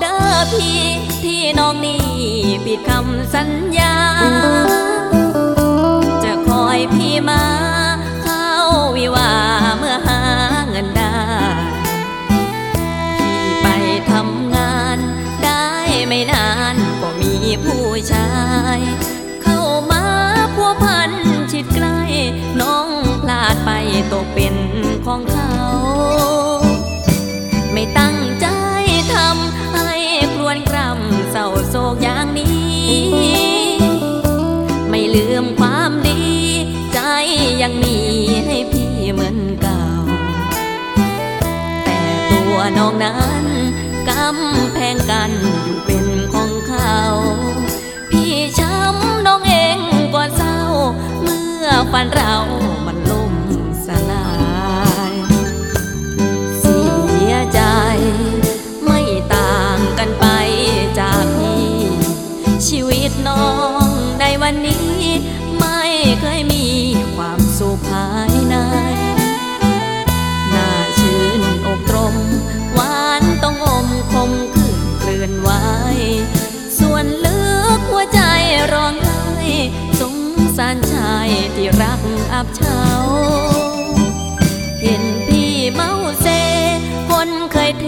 เด้อพี่ที่น้องนี่ผิดคำสัญญา จะคอยพี่มาเข้าวิวาเมื่อหาเงินได้ พี่ไปทำงานได้ไม่นานก็มีผู้ชาย เข้ามาพัวพันชิดใกล้ น้องพลาดไปตกเป็นของเขา ยังมีให้พี่เหมือนเก่า แต่ตัวน้องนั้นกำแพงกันอยู่เป็นของเขา พี่ช้ำน้องเองก่อนเศร้า เมื่อฝันเรา ลื่อนไว้ส่วนลึกหัวใจร้องไห้สงสารชายที่รักอับเฉาเห็นพี่เมาเซ คนเคยเท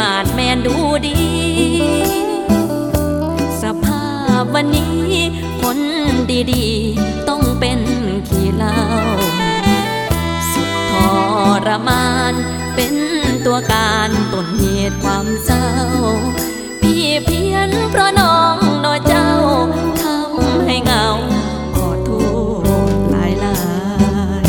มาดแมนดูดี สภาพวันนี้คนดีๆ ต้องเป็นขี้เล้าสุดทรมานเป็นตัวการต้นเหตุความเศร้า เพียนเพราะน้องน้อยเจ้าทำให้เหงาขอโทษหลายหลาย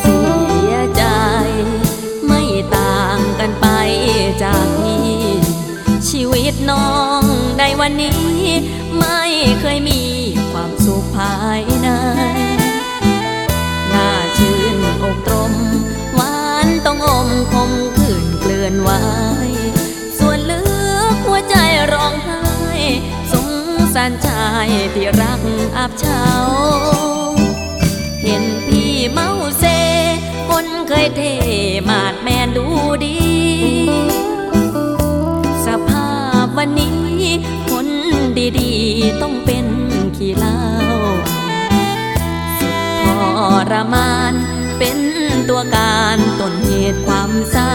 เสียใจไม่ต่างกันไปจากนี้ชีวิตน้อง ในวันนี้ ไม่เคยมีความสุขภายในน่าชื่นอกตรม หวานต้องอมคมคืนเกลื่อนไว้ ส่วนลึกหัวใจร้องไห้ สงสารชายที่รักอับเฉาเห็นพี่เมาเซคนเคยเท รมาน เป็นตัวการต้นเหตุความเศร้า